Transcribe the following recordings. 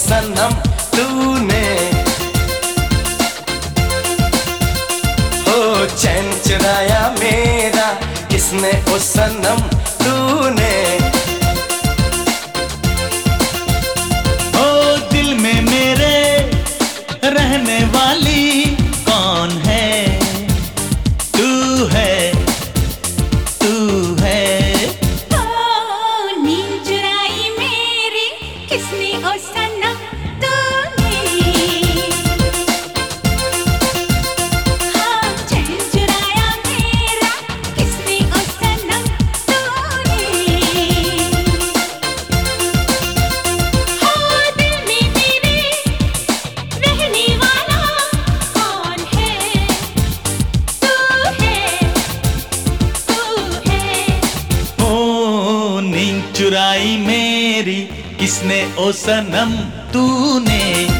सनम तूने। हो चैन चुराया मेरा, किसने ओ सनम तूने? ओ दिल में मेरे रहने वाली कौन है? तू है चुराई मेरी किसने ओ सनम तूने?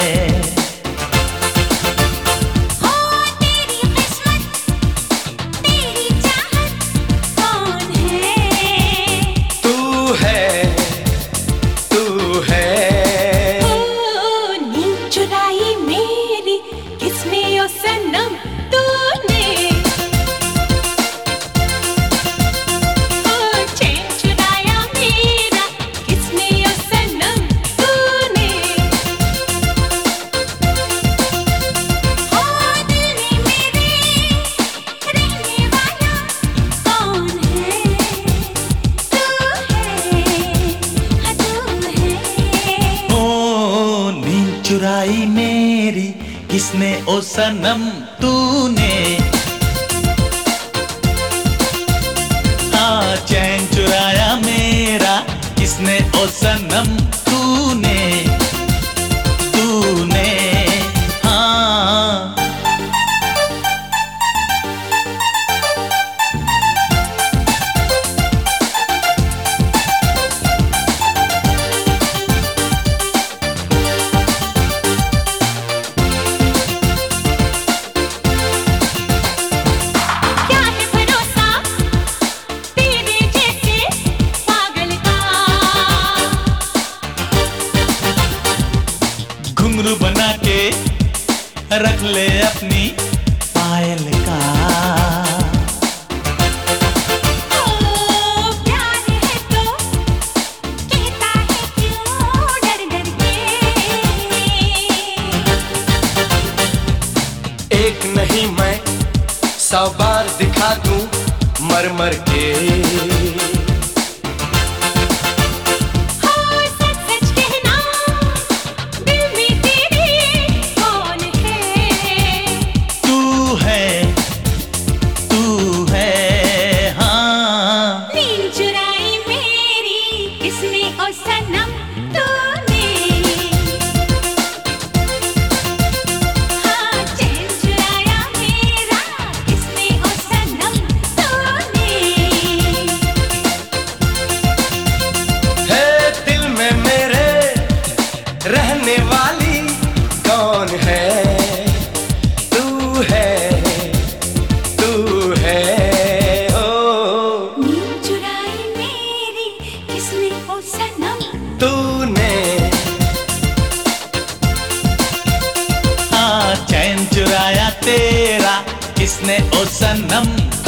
numb. किसने ओ सनम तूने। हाँ चैन चुराया मेरा किसने ओ सनम बना के रख ले अपनी पायल का? एक नहीं मैं सौ बार दिखा दूँ मर मर के। चुराया तेरा किसने ओ सनम?